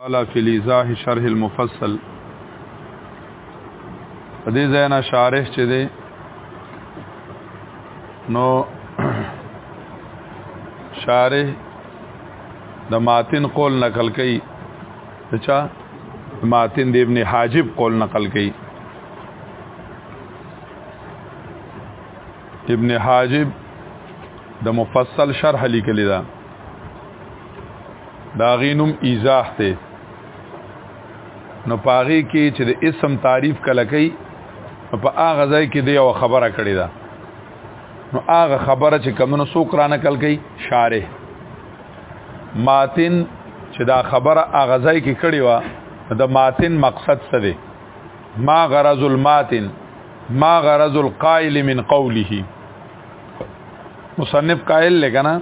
قال فی الیزاح شرح المفصل دې زینا شارح چې دی نو شارح د ماتن قول نقل کړي اچھا ماتن د ابن حاجب قول نقل کړي ابن حاجب د مفصل شرح لیکلی دا دا غینم ایزاح ته نو پاغي کې چې د اسم تعریف کله کوي په هغه ځای کې دی او خبره کړی دا نو هغه خبره چې کمنو سو کرانه کل کوي شارح ماتن چې دا خبره هغه ځای کې کړی و د ماتن مقصد څه دی ما غرض الماتن ما غرض القائل من قوله مصنف قائل لګنا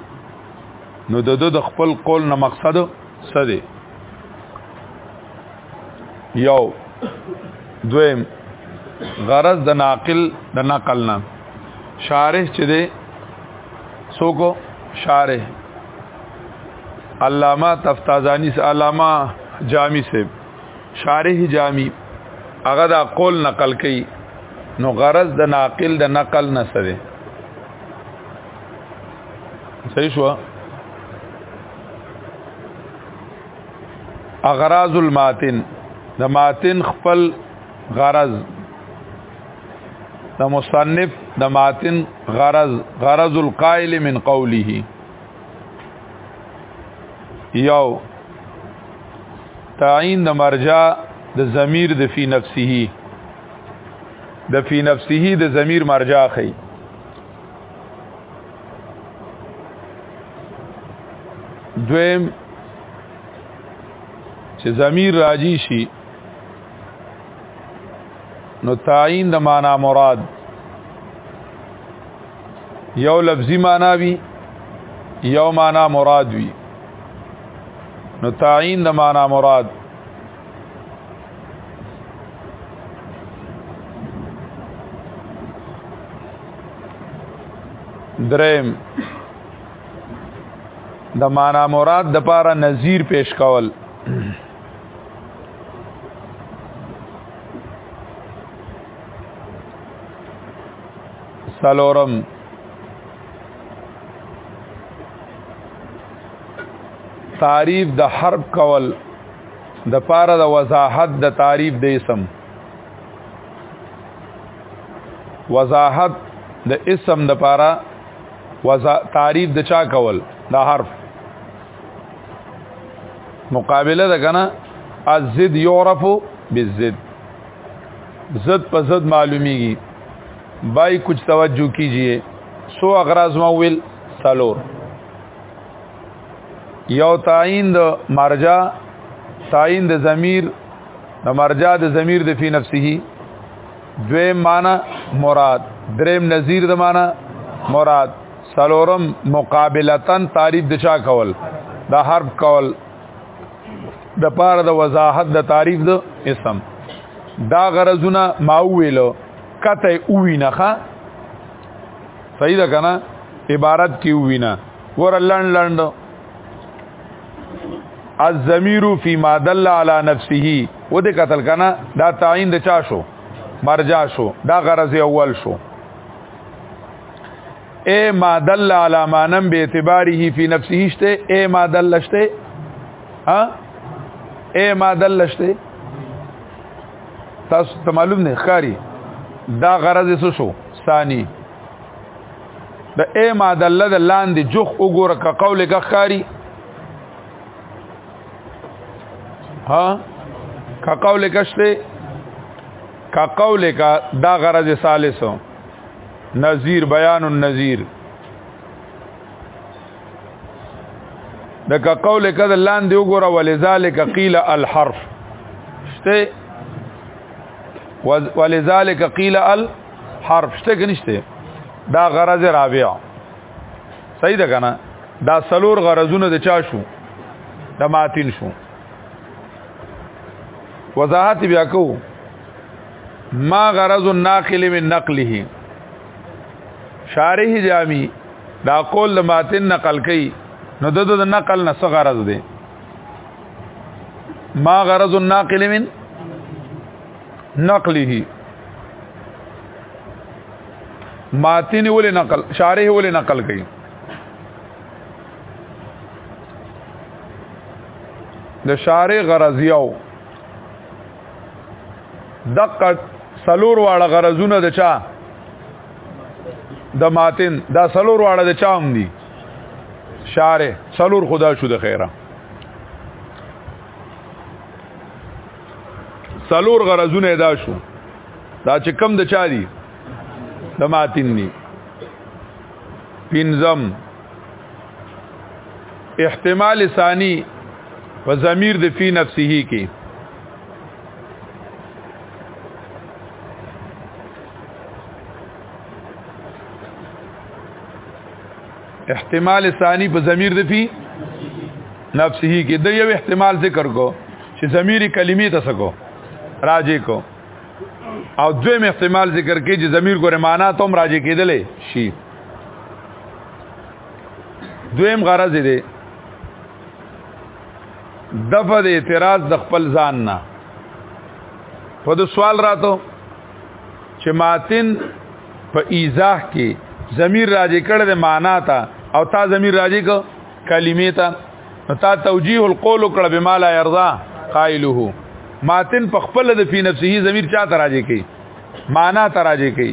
نو د د خپل قول نه مقصد څه دی یو دویم غرض د ناقل د نقل نه شارح چې دی سوکو شارح علامه تفتازانی سے علامه جامی سے شارح جامی هغه دا قول نقل کړي نو غرض د ناقل د نقل نه سره صحیح شو اغراض الماتن د ماتن خپل غرض د مصنف د ماتن غرض غرض القائل من قوله یو تعین د مرجع د ضمیر د فی نفسه د فی نفسه د ضمیر مرجع خي دویم چې ضمیر راجی شي نو تعین د معنا مراد یو لفظي معنا وی یو معنا مراد وی نو تعین د معنا مراد دریم د معنا مراد د پاره نظیر پیش کول سلورم تعریف د حرب کول د پاره د وضاحت د تعریف د اسم وضاحت د اسم د پاره وضا تعریف د چا کول د حرف مقابله د کنه الزد یعرف بالزد زد په زد معلومیږي بای کچھ توجه کیجئے سو اغراض ما ویل سالور یو تعین د مرجع تعین د ضمیر د مرجع د ضمیر د فی نفسه دوی معنا مراد دریم نظیر د معنا مراد سلورم مقابلتن تعریف د چا کول د حرف کول د پاره د وضاحت د تعریف د اسم دا غرضونه ما ویلو کته وینه ښا صحیح ده کنه عبارت کې وینه ور لند لند الضمیر فی ما دل علی نفسه و دې قتل کنا دا تعین د چا شو مرجا شو دا غرض اول شو اے ما دل علی ما نم به اعتباره فی نفسه شته اے ما دل شته ها اے ما دل شته تاسو ته معلوم نه خاري دا غرض څه شو ثانی د اې ما د الله د لاندې جوخ وګوره که قول کې ښکاری ها که قول کې شته که قول کې دا غرض ثالثو نذیر بیان النذیر د که قول کې د لاندې وګوره ولذالک قیل الحرف شته ولذالک قیل ال حرف شته کنيشته دا غرض رابع صحیح ده کنه دا سلور غرضونه د چا شو د ماتین شو وضاحت بیا کو ما غرض الناقل من نقله شارح جامی دا قول ماتن نقل کئ نو د د نقل نه څه غرض دی ما غرض الناقل من نقله ماتنی ولې نقل شارح ولې نقل کړي د شارح غرضیاو دقه سلور واړه غرضونه د چا د ماتن دا سلور واړه د چا هم دي شارح سلور خدا شو د خیره سلور غرضونه ادا شو دا چې کم د چا دي د ماتین دي پنځم احتمال ثانی په ضمیر د فی نفسه کې احتمال ثانی په ضمیر د فی نفسه کې د یو احتمال ذکر کو چې ضمیر کلمې ته سکو راځي کو او دویم احتمال ذکر کې چې ضمیر ګره معنا ته هم راځي کېدلې شي دویم غرض دی دفع د اعتراض د خپل ځان نه په د سوال راتو چې ماتن په ایزاه کې ضمیر راځي کړه د معنا ته او تا ضمیر راځي ک کلمې ته نو تا توجیه القول کړه بما لا يرضى قائله ماتن په خپل د فی نفسه ضمیر چا ته راځي کی معنا ته راځي کی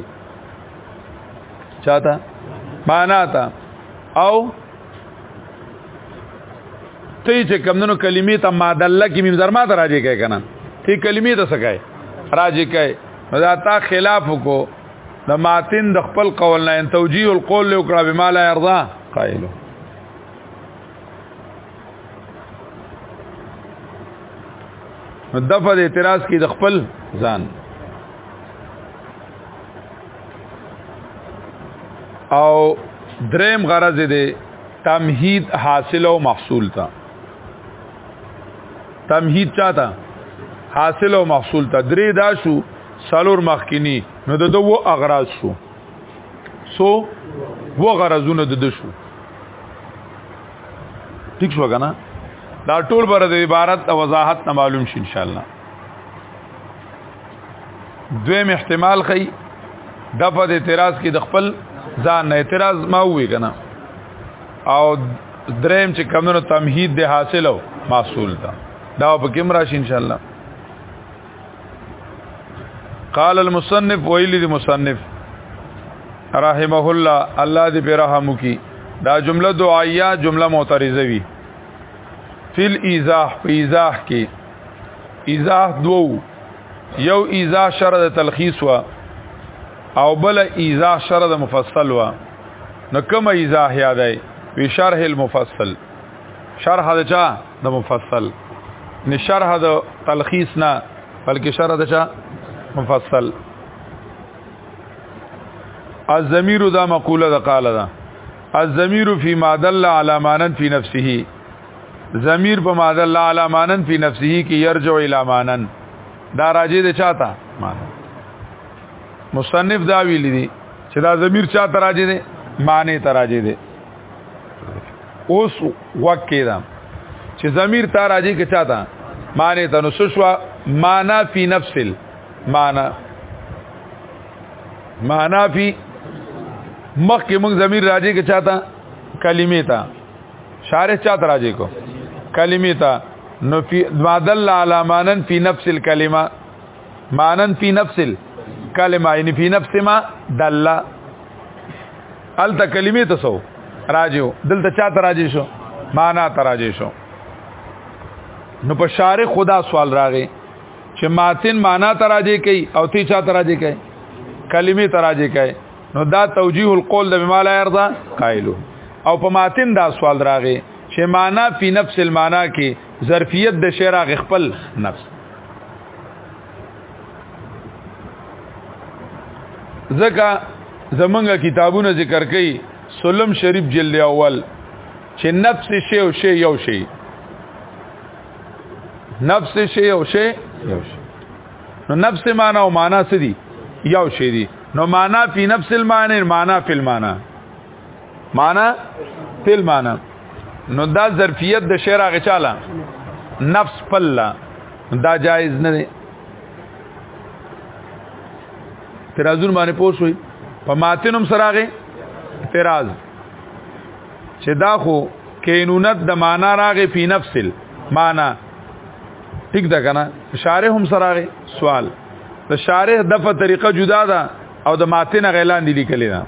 چاته معنا ته او ته چې کمندونو کلمې ته مادله کې مم زرما ته راځي کی کنه ته کلمې ته سکای راځي کی دا تا خلاف کو د ماتن د خپل قول نه توجیه القول له کړه بما لا يرضى قائل دفع اعتراض کی د خپل ځان او دریم غرض دې تمهید حاصل او محصول تا تمهید چاته حاصل او محصول ته درې دا شو سالور مخکینی نو د دوه اغراض شو سو و غرضونه د شو ٹھیک شو کنه دا ټول بر د عبارت او وضاحت نه معلوم شي ان شاء الله دویم احتمال خي د په اعتراض کې د خپل ځان نه اعتراض ما وې کنه او دریم چې کمونو تمهید دی حاصلو محصول تا دا په کوم راشي ان شاء الله قال المصنف ویلی دی مصنف رحمه الله الله دې په رحم وکي دا جمله دعایه جمله معترضه وی فل ایزاح په ایزاح کې ایزاح دوو یو ایزاح شرط تلخیص وا او بل ایزاح شرط مفصل وا نو کوم ایزاه یادای وی شرح المفصل شرح د چا د مفصل نه شرح د تلخیص نه بلکې شرح د چا مفصل الزمیر دا مقوله د قال ده الزمیر فی ما دل علی مانن فی نفسه زمیر په ما دل علی مانن فی نفسه کی یرجع الی مانن دا راجی د چاته مان مصنف دا ویلی دی چې دا ضمیر چا تراجه دي معنی تراجه دي اوس وکې دا چې ضمیر تراجه کې چا تا معنی ته نو شوا معنا فی نفس المعنا معنا فی مخکې موږ ضمیر راځي کې چاته کلمې ته شارح چاته راځي کو کلمې ته نو فی مادل علی مانن فی نفس الکلمه مانن فی نفس الکلمه یعنی فی نفس ما دل ال ته کلمې ته سو راجو دلته چا ته راجې شو معنا ته راجې شو نو په شارع خدا سوال راغی چې ماتن معنا ته راجې کوي او تی چا ته راجې کوي کلمې ته راجې کوي نو دا توجیه القول د بما لا يرضى قائلو او په ماتن دا سوال راغی چې معنا فی نفس المعنا کې ظرفیت د شعر غ خپل نفس زکه زمونږه کتابونه ذکر کړي سلم شریف جلد اول چې نفس شی او شی یو شی نفس شی او شی یو شی نو نفس معنا او معنا څه دي یو شی دي نو معنا فی نفس المعنی معنا فی المعنی معنا تل معنا نو دا ظرفیت د شعر هغه چاله نفس پلا دا جایز نه دی ترازون باندې پوښوي په ماتنم سراغه تراز چې دا خو کینونت د معنا راغې په نفسل معنا ټیک ده کنه شارح هم سراغه سوال د شارح دغه طریقه جدا ده او د ماتن غیلان دي لیکل نه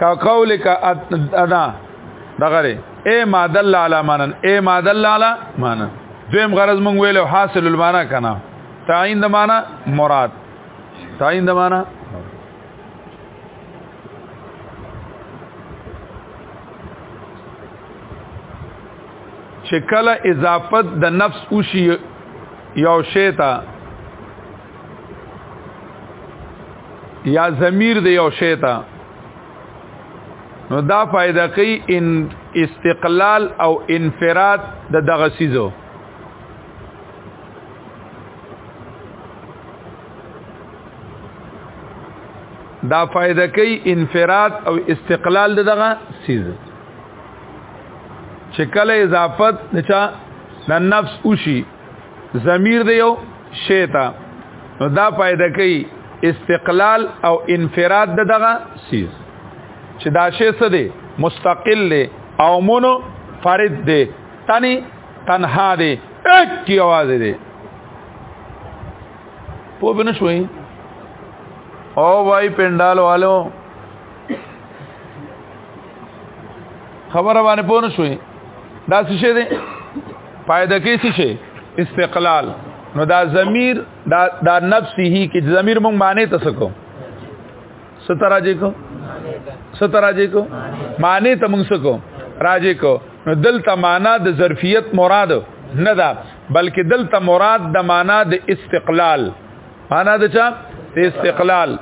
کا قولک ادا دغره اے ما دل علی مانن اے ما دل علی مانن دویم غرض مونږ ویلو حاصل المانا کنا تعین د معنا مراد تعین د معنا چې کله اضافت د نفس اوشي یو شی ته یا ضمیر دی او شیطا نو دا فائدہ کوي ان استقلال او انفراد د دغه سیزو دا فائدہ کوي انفراد او استقلال د دغه سیز چې کله اضافت نچا د نفس اوشي ضمیر دی یو شیتا نو دا پیدا کوي استقلال او انفراد د دغه سیز چې دا شی څه دی مستقل دی او مونو فرد دی تنی تنها دی اک کی आवाज دی په بنه شوي او وای پندال والو خبره باندې پوه نه شوې دا څه شي دی فائدہ کې څه شي استقلال نو دا ضمیر دا دا نفسه کې ضمیر مونږ معنی ته سکو ستراجه کو ستراجه کو معنی ته مونږ سکو راجه کو نو دلته معنا د ظرفیت مراد نه ده بلکې دلته مراد د معنا د استقلال معنا د چا استقلال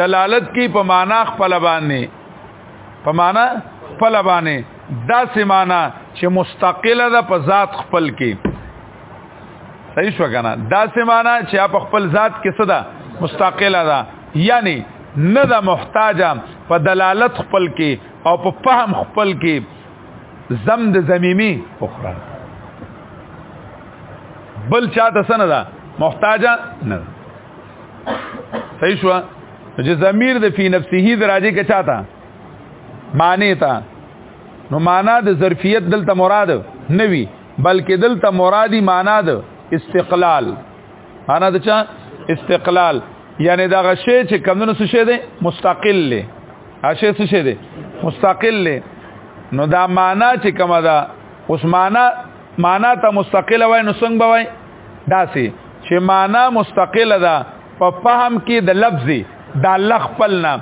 دلالت کی په معنا خپل باندې په معنا خپل باندې دا سمانا چې مستقله ده په ذات خپل کې صحیح شو کنه دا سمانا چې په خپل ذات کې څه ده مستقله ده یعنی نه ده محتاجه په دلالت خپل کې او په فهم خپل کې زم د زميمي اخرى بل چاته سنه ده محتاجه نه ده صحیح شو چې ضمیر د فی نفسه دراجه کې چاته معنی تا نو معنا د ظرفیت دلته مراد نه وی بلکې دلته مرادی معنا د استقلال معنا د چا استقلال یعنی دا غشی چې کمونو څه شه دی مستقل له اشه څه شه دی مستقل له نو دا معنا چې کومه ده اوس معنا معنا ته مستقله وای نو څنګه وای داسې چې معنا مستقله ده په فهم کې د لفظ د الله خپل نه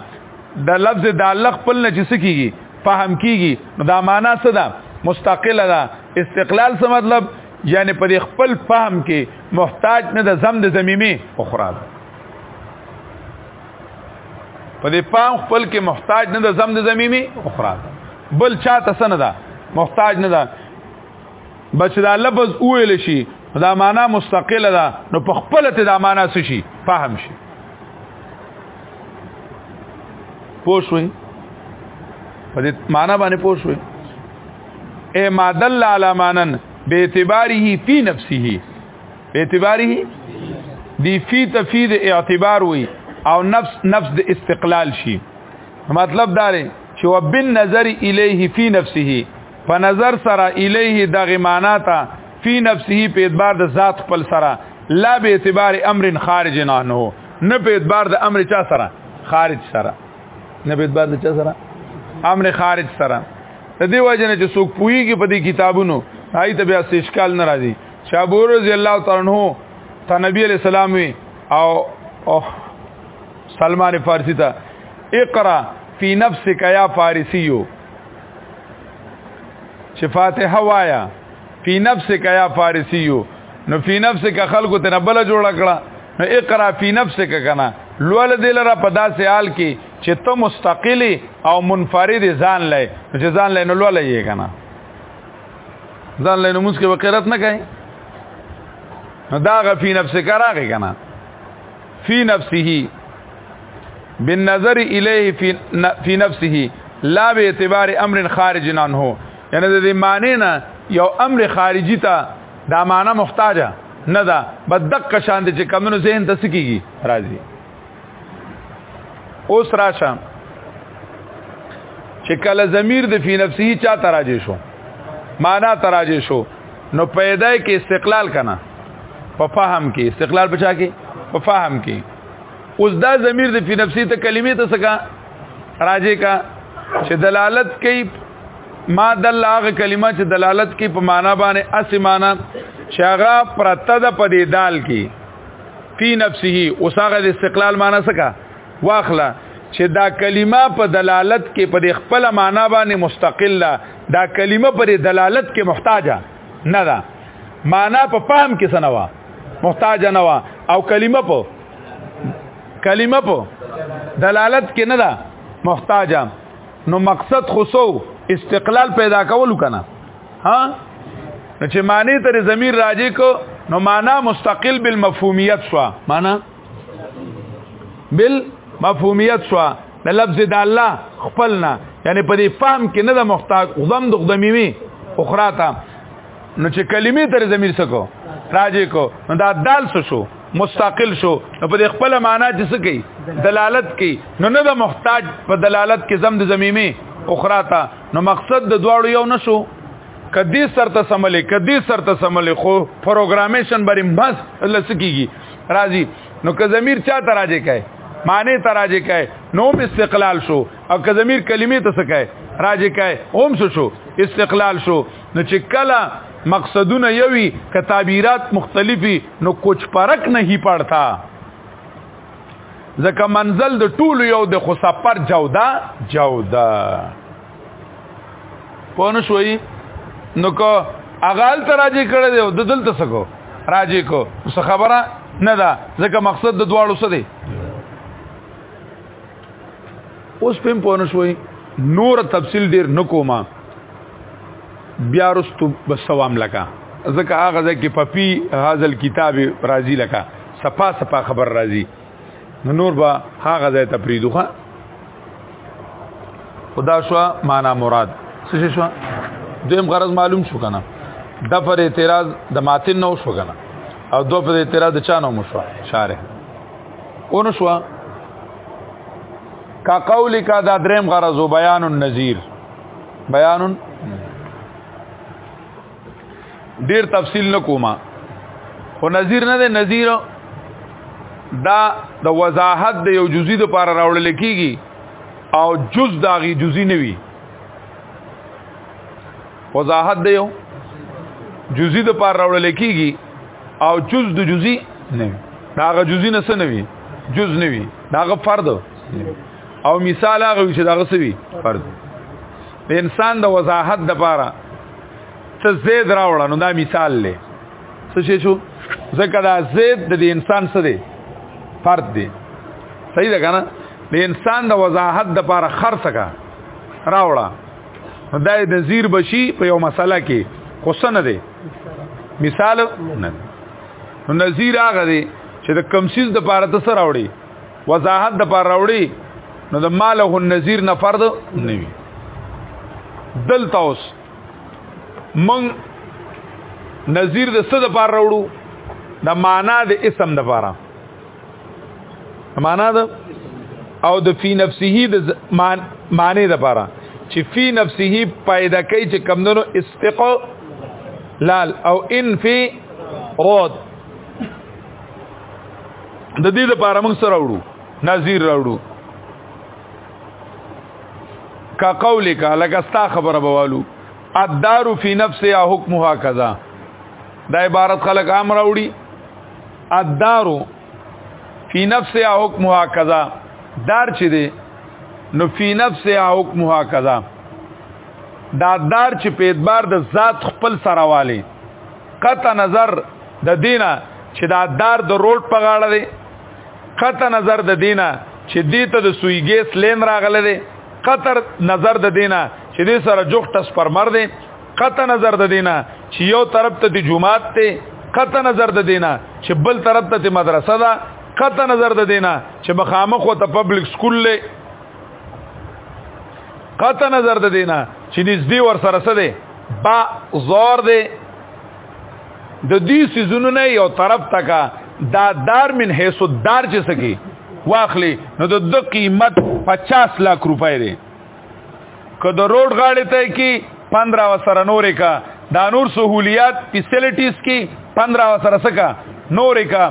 د لفظ د الله خپل نه چې سکیږي فهم کیږي نو دا معنا څه ده مستقله ده استقلال څه مطلب یعنی په خپل فهم کې محتاج نه د زم د زميمه اخرى په دې فهم خپل کې محتاج نه د زم د زميمه اخرى بل چا ته سن ده محتاج نه ده بچ دا لفظ اویل شي دا معنا مستقله ده نو په خپل ته دا معنا څه شي فهم شي پوښوي په دې معنا باندې پوښوي اے ما دل علی مانن به اعتباره فی نفسه به اعتباره دی فی تفید اعتبار وی او نفس نفس د استقلال شي مطلب دا لري چې وبن نظر الیه فی نفسه په نظر سره الیه دغه معنا ته فی نفسه په اعتبار د ذات خپل سره لا به اعتبار امر خارج نه نو نه په اعتبار د امر چا سره خارج سره نه په اعتبار د چا سره امر خارج سره د دې وجه نه چې څوک پوېږي په دې کتابونو هاي ته بیا سشکال نه راځي شابور رضی الله تعالی عنہ ته نبی علیہ السلام وی او او سلمان فارسی ته اقرا فی نفسک یا فارسیو چې فاتحه وایا فی نفسک یا فارسیو نو فی نفسک خلکو ته بل جوړ کړه نو اقرا فی نفسک کنا لول دلره په داسې حال کې چې ته مستقلی او منفرد ځان لای چې ځان لای نو لول یې کنا ځان لای نو موږ کې وقرت نه کوي دا غفی نفسک راغی کنا فی نفسه بالنظر الیه فی فی نفسه لا به اعتبار امر خارج عنه یعنی د دې معنی نه یو امر خارجی ته دا معنی محتاجه نه ده بدق شان دي چې کمنو ذهن ته سکیږي راځي اوس راشه چې کله ضمیر د فی نفسه چا تراجه شو معنا تراجه شو نو پیدا کې استقلال کنه په فهم کې استقلال بچا کې په فهم کې اوس دا ضمیر د فی نفسی ته کلمې ته سکا راځي کا چې دلالت کوي ما دل هغه کلمه چې دلالت کوي په معنا باندې اسمانه چې هغه پرته د پدې دال کې فی نفسه اوس هغه د استقلال معنا سکا واخله چې دا کلمه په دلالت کې په خپل معنا باندې مستقله دا کلمه پر دلالت کې محتاجه نه ده معنا په فهم کې سنوا محتاج نه وا او کلمه په کلمه په دلالت کې نه ده محتاجه نو مقصد خصو استقلال پیدا کول کنه ها چې معنی تر ضمیر راځي کو نو معنا مستقل بالمفهومیت شو معنا بل مفهومیت شو د لفظ د الله خپلنا یعنی په دې فهم کې نه د محتاج غدم د غدمی وی اخرى ته نو چې کلمې تر زمير سکو راځي کو نو دا دال شو مستقل شو نو په خپل معنا چې څه کوي دلالت کوي نو نه د محتاج په دلالت کې زم د زميمه اخرى ته نو مقصد د دواړو یو نشو کدی سر ته سملې کدی سر ته سملې خو پروګرامیشن باندې مس لسکیږي راځي نو که ضمیر چا ته راځي کوي معنی ته راځي کوي نو استقلال شو او که ضمیر کلمې ته څه کوي راځي کوي هم څه شو استقلال شو نو چې کله مقصدونه یوي که تعبیرات مختلفي نو کوچ پرک نه هی پړتا ځکه منزل د ټولو یو د خو سفر جودا جودا پونه شوي نو کو اغال ته راځي کړه دی د دلته سکو راځي کو څه خبره نه ده ځکه مقصد د دواړو څه دی اوس پم پونه شوي نور تفصیل ډیر نکوما بیا رستو بسوام لکا ځکه هغه ځکه په پی هاذل کتاب راضی لکا صفا صفا خبر راضی نور با هغه ځای ته پریدوخه خدا شو معنا مراد څه شو دویم غرض معلوم شو کنه د پر اعتراض د ماتن نو شو کنه او دو پر اعتراض چا نو مشو شارح اون شو کا قول کا دا دریم غرض بیان النذیر بیان ډیر تفصیل نکوما خو نظیر نه ده نظیر دا د وضاحت د یو جزئی د پاره راوړل کیږي او جز داغي جزئی نه وي وضاحت دی یو جزئی د پاره راوړل کیږي او جز د جزئی نه داغه جزئی نه سنوي جز نه وي داغه فرد او مثال هغه چې داغه سوي فرد انسان د وضاحت د پاره ته زید راوړه نو دا مثال لې څه شي شو ځکه دا زید د انسان څه دی فرد دی صحیح ده کنه د انسان د وضاحت د لپاره خرڅه کا راوړه دا د نذیر بشي په یو مسله کې قصنه دی مثال نه نو نذیر هغه دی چې د کمسیز د لپاره ته سره راوړي وضاحت د پر راوړي نو د ماله النذیر نه فرض نه وي دلته اوس من نذیر د څه د پر راوړو د معنا د اسم د پاره معنا د او د فی نفسه د معنی د پاره چې فی نفسه پیدا کوي چې کمندونو استقلال او ان فی رود د دې لپاره موږ سره وړو نذیر راوړو کا قولک لکه ستا خبره بوالو الدار فی نفسها حکمها کذا دا عبارت خلق عام راوړي الدار فی نفسها حکمها کذا دار چې دی نو فی نفسها حکمها کذا دا دار چې په اعتبار د ذات خپل سره والی قطع نظر د دینه چې دا دار د روډ په غاړه دی قطع نظر د دینه چې دې ته د سوی ګیس لین راغله دی قطر نظر د دینه چې دې سره جوخ ټس پر مر دی قطع نظر د دینه چې یو طرف ته د جمعات ته قطع نظر د دینه چې بل طرف ته د مدرسه ده قطع نظر د دینه چې مخامخ ته پبلک سکول له قطع نظر د دینه چې نږدې ور سره سره با زور دی د دې سيزونو نه یو طرف تکا دا دار من حیث دار چې سکی واخلي نو د د قیمت 50 لک روپۍ دی که د روډ غاړې ته کی 15 وسره نورې کا دا نور سہولیات فیسیلیټیز کی 15 وسره سکا نورې کا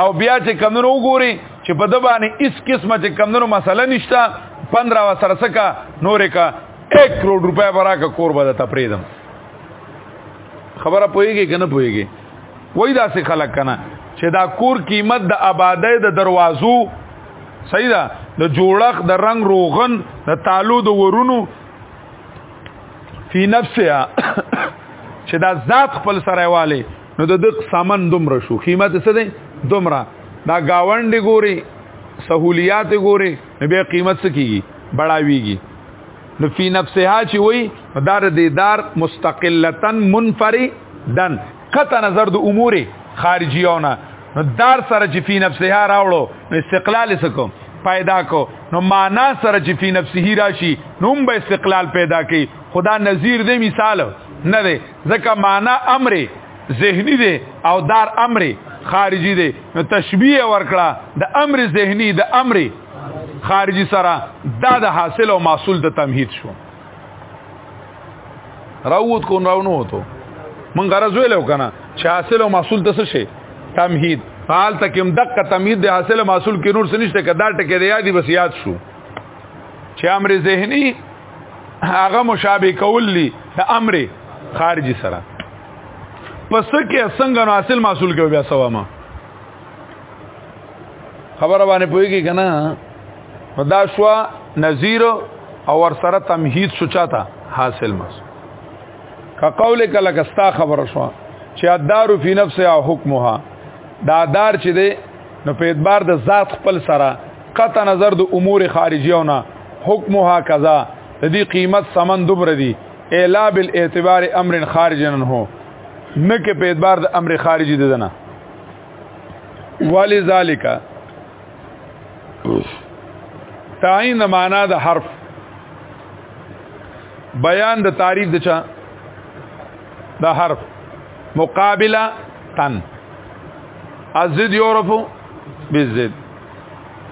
او بیا چې کمونو وګوري چې په د باندې اس قسمه چې کمونو مسله نشته 15 وسره سکا نورې کا 1 کروڑ روپے برا کا کور بده تپریدم خبره پويږي کنه پويږي وای دا څه خلک کنه چې دا کور قیمت د آبادې د دروازو صحیح ده د جوړخ د رنگ روغن د تالو د ورونو فی نفسها چې دا ذات خپل سره والی نو د دق سامان دومره شو قیمت څه دی دومره دا گاوند ګوري سہولیات ګوري نو بیا قیمت څه کیږي بڑاویږي نو فی نفسها چې وای دار د دار مستقلتا منفردن قطع نظر د امور خارجیونه نو دار سره چې فی نفسها راوړو نو استقلال سکو پیدا کو نو معنا سره چې فی نفسه راشي نو به استقلال پیدا کی خدا نظیر دې مثال نه دی ځکه معنا امر ذهنی دی او دار امر خارجي دی نو تشبیه ورکړه د امر ذهنی د امر خارجي سره دا د حاصل او محصول د تمهید شو راووت کون راونو وته من غرض ویلو کنه چې حاصل او محصول د څه شي تمهید حال تک هم دقه تمهید د حاصل او محصول کې نور څه نشته کدا ټکه دی یادی بس یاد شو چې امر ذهنی هغه مشابه کول دي د امر خارجي سره پس کې څنګه نو حاصل محصول کوي بیا سوا ما خبره باندې پويږي کنه دا شو نذیر او ور سره تمهید سوچا تا حاصل مس کا قول کله کستا خبر شو چې ادار فی نفسها حکمها دا دار چې دی نو په اعتبار د ذات خپل سره قطع نظر د امور خارجیو نه حکمها کذا د دې قیمت سمن دوبر دي الا بالاعتبار امر خارج نه هو نه کې په اعتبار د امر خارجي دي نه ولذالک تعین معنا د حرف بیان د تعریف د چا د حرف مقابله تن الزد يعرف بالزد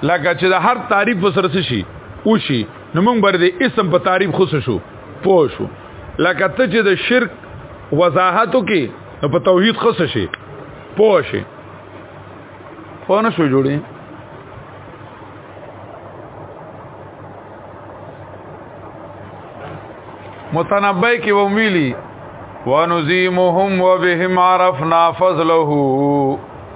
لکه چې د هر تعریف وسره شي او شي نو موږ بر دې اسم په تعریف خوش شو پوه شو لکه ته چې د شرک وضاحتو کې نو په توحید خوش شي پوه شي پوه نه شو جوړي متنبئ کې ومویلی ونزیمهم وبهم عرفنا فضله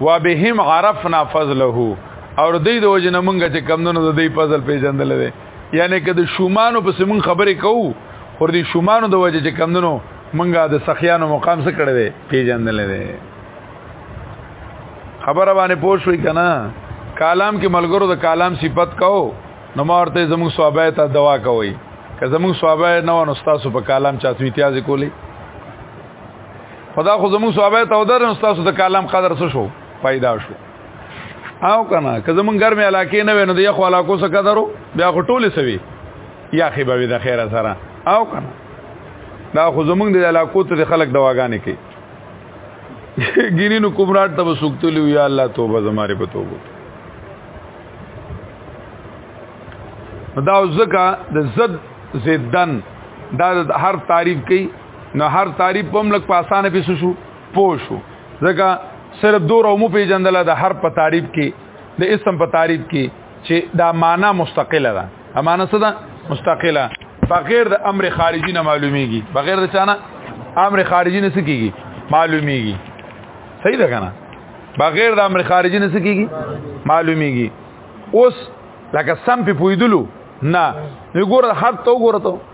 وبهم عرفنا فضله او د دې د وجه نه مونږ چې کمندونو د دې فضل پیژندل دي یعنی که د شومانو په سیمون خبرې کوو خو د شومانو د وجه چې کمندونو مونږه د سخیانو مقام څخه کړی دی پیژندل دي خبره باندې پوه شوې کنه کالام کې ملګرو د کالام صفت کو نو مورته زموږ صحابه ته دوا کوي که زموږ صحابه نه ونو تاسو په کالام چاتوي تیازي کولی خدا خو زموږ صحابه ته ودر نو تاسو د کلام قدر څه شو پیدا شو او کنه که زمون ګرمه علاقې نه ونه د یخو علاقو څخه قدرو بیا خو ټوله سوي یا خې به د خیره سره او کنه دا خو زمونږ د علاقو ته خلک دواګانې کوي ګینینو کومراټ ته وسوکتلو یا الله توبه زماره په توبه دا ځکه د زد زدن دا هر تعریف کوي نو هر تعریف په ملک په اسانه پیسو شو پو شو ځکه صرف دور او مو پیجندل د هر په تعریف کې د اسم په تعریف کې چې دا معنا مستقله ده امانه څه ده مستقله بغیر د امر خارجي نه معلومیږي بغیر د چانه امر خارجي نه سکیږي معلومیږي صحیح ده کنه بغیر د امر خارجي نه سکیږي معلومیږي اوس لکه سم په پویدلو نه وګوره حد تو وګوره ته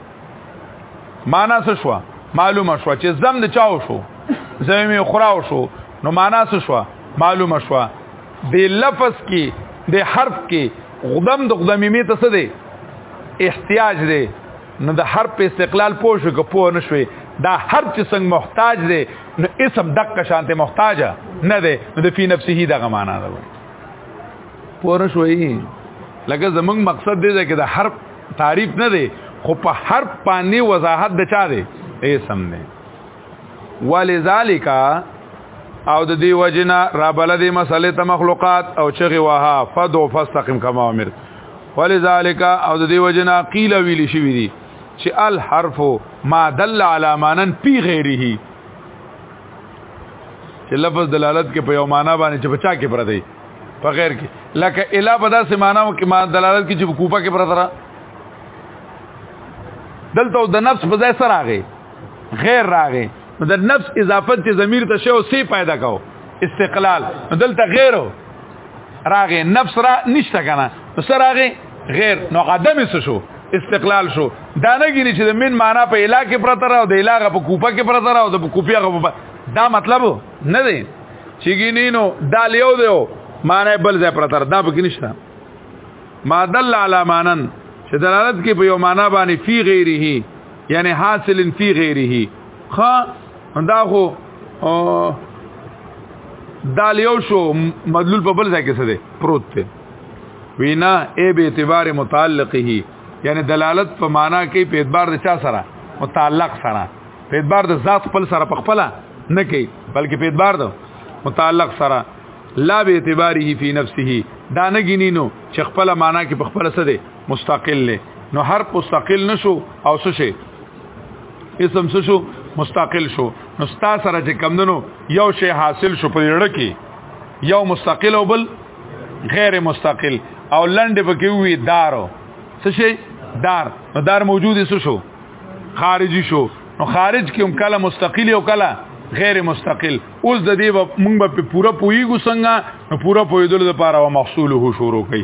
معنا څه شو معلومه شو چې زم د چاو شو زمي خراو شو نو معنا څه شو معلومه شو د لفظ کې د حرف کې غدم د غدمې می ته څه دی احتیاج دی نو د حرف په استقلال پوه شو که پوه نشوي دا هر چې څنګه محتاج دی نو اسم دقه شانته محتاج نه دی نو د فی نفسه دغه معنا ده پوه نشوي لکه زمونږ مقصد دی چې د حرف تعریف نه دی خو په هر پانی وضاحت د چا دی اسم نه ولذالک او د دی وجنا رابل دی مسلې ته مخلوقات او چغي وها فدو فاستقم کما امر ولذالک او د دی وجنا قیل ویل شي وی دي چې الحرف ما دل علی مانن پی غیره چې لفظ دلالت کې په یو معنا باندې چې بچا کې پر دی په غیر کې لکه الا په داسې معناو کې ما دلالت کې چې کوپه کې پرته را دلته د نفس په ځای سره راغی غیر راغی د نفس اضافت چې ضمیر ته شی او سی پیدا کاو استقلال دلته غیر راغی نفس را نشته کنه نو سره راغی غیر نو قدم څه شو استقلال شو دا نه ګینی چې د من معنا په الا کې پرته را او د الا غ په کوپه کې پرته را او د کوپیا غ په دا مطلب نه دی چې ګینینو دال یو دیو معنی بل ځای پر تر دا پکې نشته ما دل علی مانن چې دلالت کې په یو معنی باندې فی غیره یعنی حاصل فی غیره خا دا خو دال یو شو مدلول په بل ځای کې څه دی پروت دی وینا ای به اعتبار متعلقه یعنی دلالت په معنا کې په اعتبار د چا سره متعلق سره په اعتبار د ذات خپل سره په خپل نه کوي بلکې په اعتبار د متعلق سره لا به اعتباره فی نفسه دا نه غنینو چې خپل معنا کې په خپل څه دی مستقل له نو هر مستقل نشو او څه شي اسم څه شو مستقل شو نو ستا سره چې کمندنو یو شی حاصل شو په لړ کې یو مستقل او بل غیر مستقل او لنډ پکې وی دارو څه شي دار نو دار موجود څه شو خارجي شو نو خارج کې هم کله مستقل او کله غیر مستقل اوس د دې مونږ په پوره پویګو څنګه نو پوره پویدل د پاره محصول هو شروع کړي